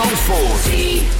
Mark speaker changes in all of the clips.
Speaker 1: Zandvoort.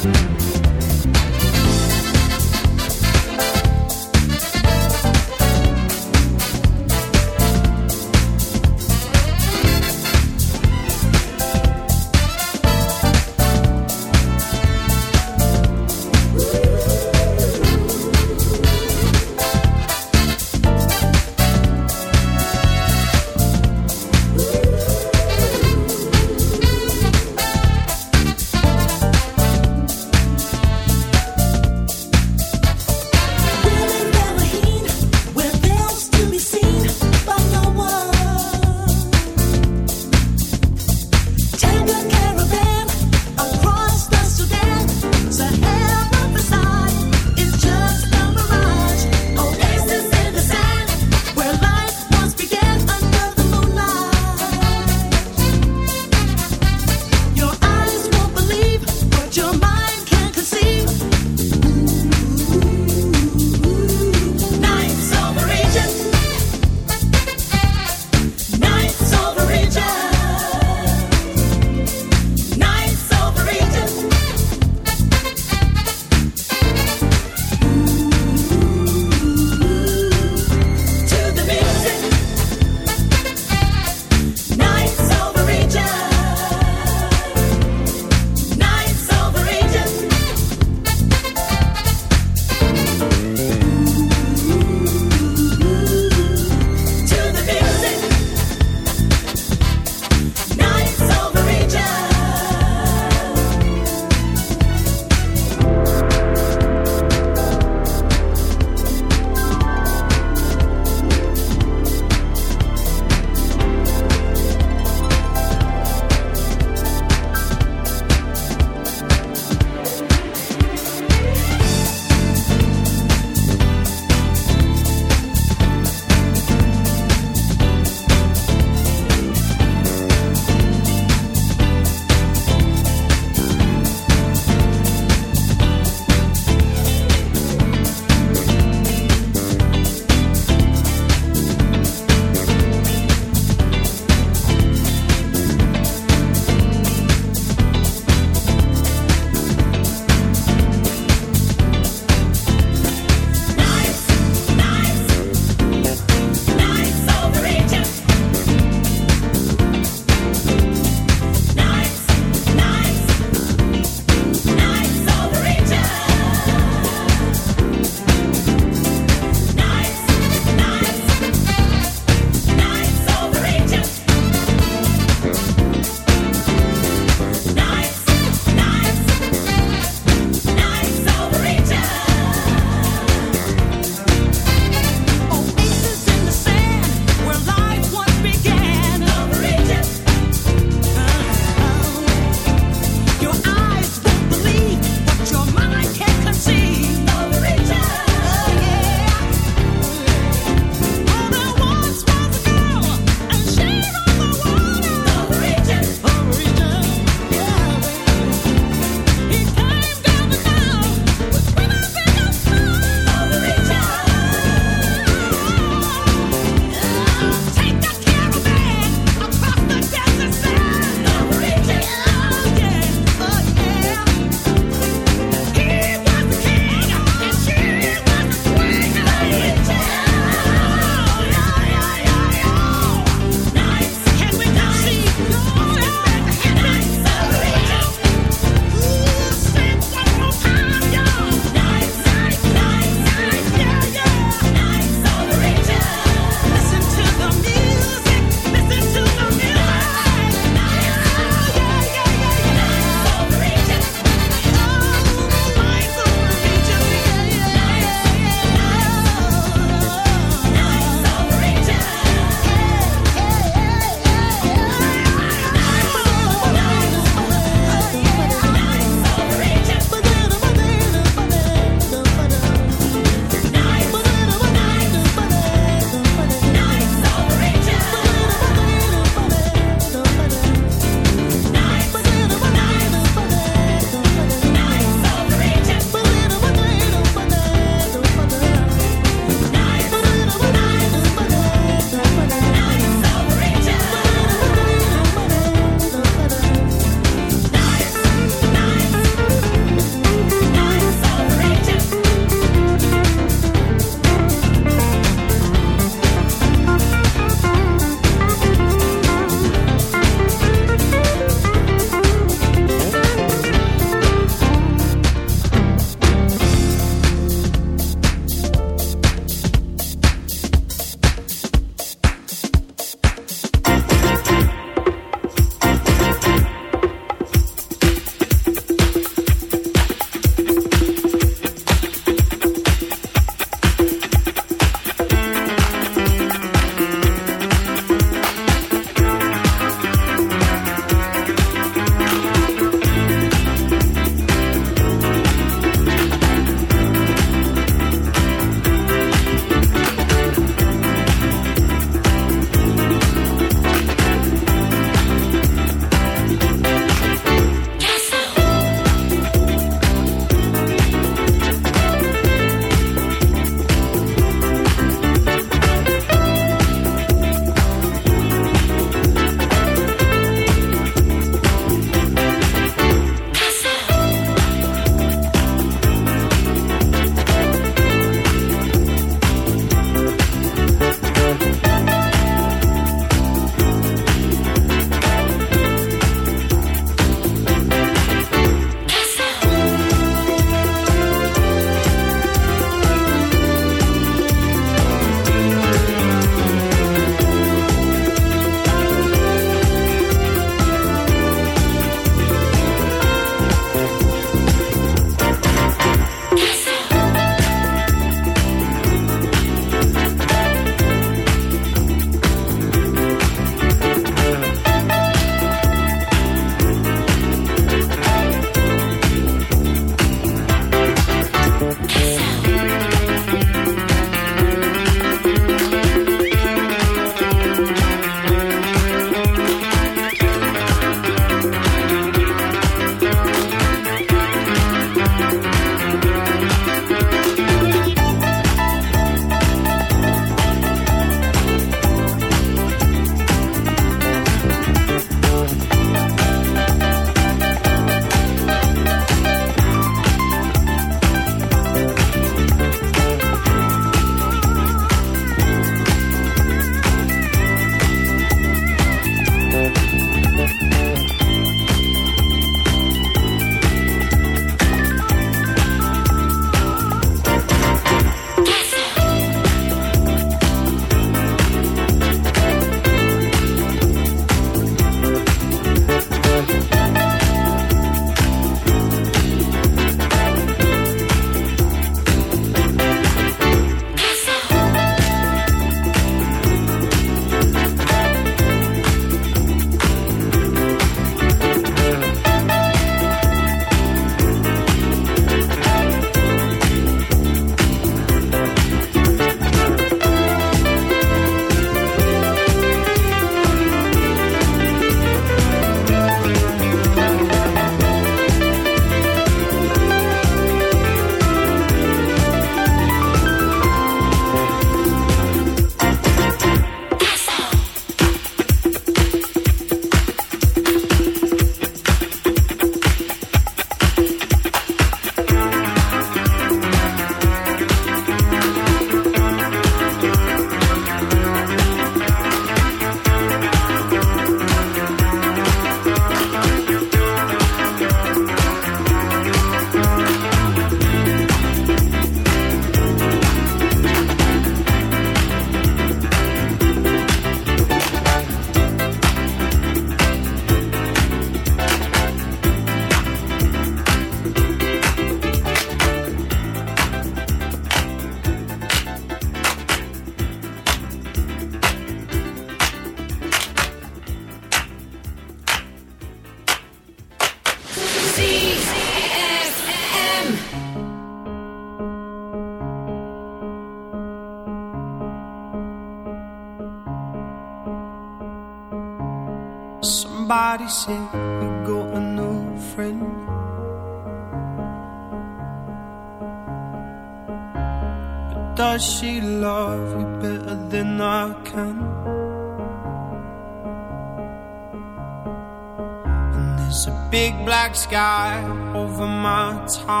Speaker 1: sky over my town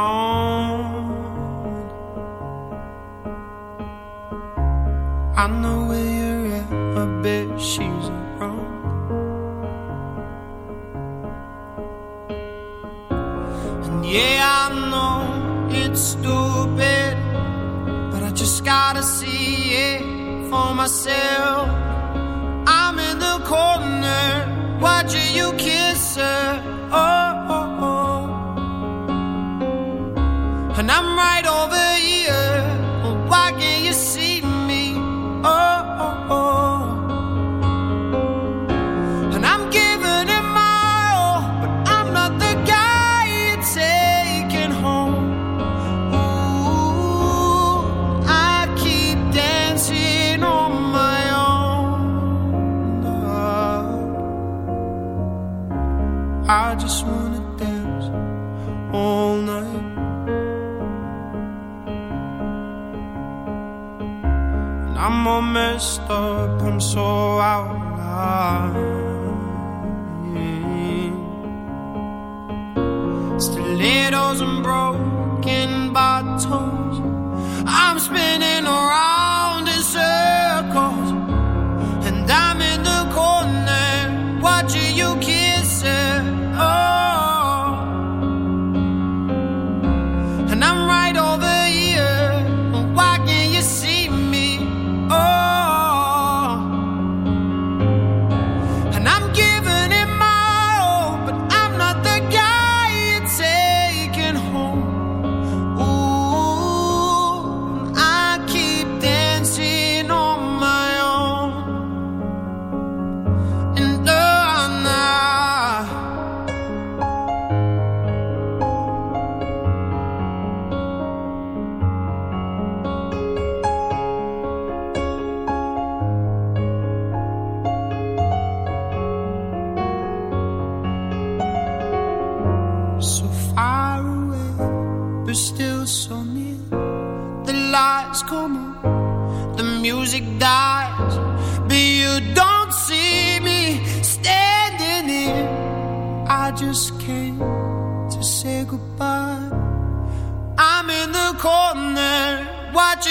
Speaker 1: watch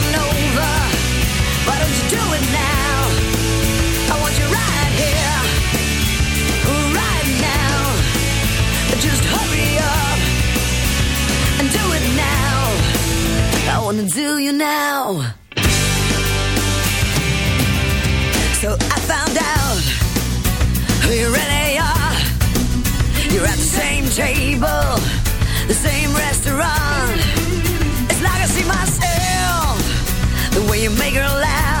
Speaker 2: You do it now? I want you right here, right now. Just hurry up and do it now. I wanna do you now. So I found out who you really are. You're at the same table, the same restaurant. It's like I see myself, the way you make her laugh.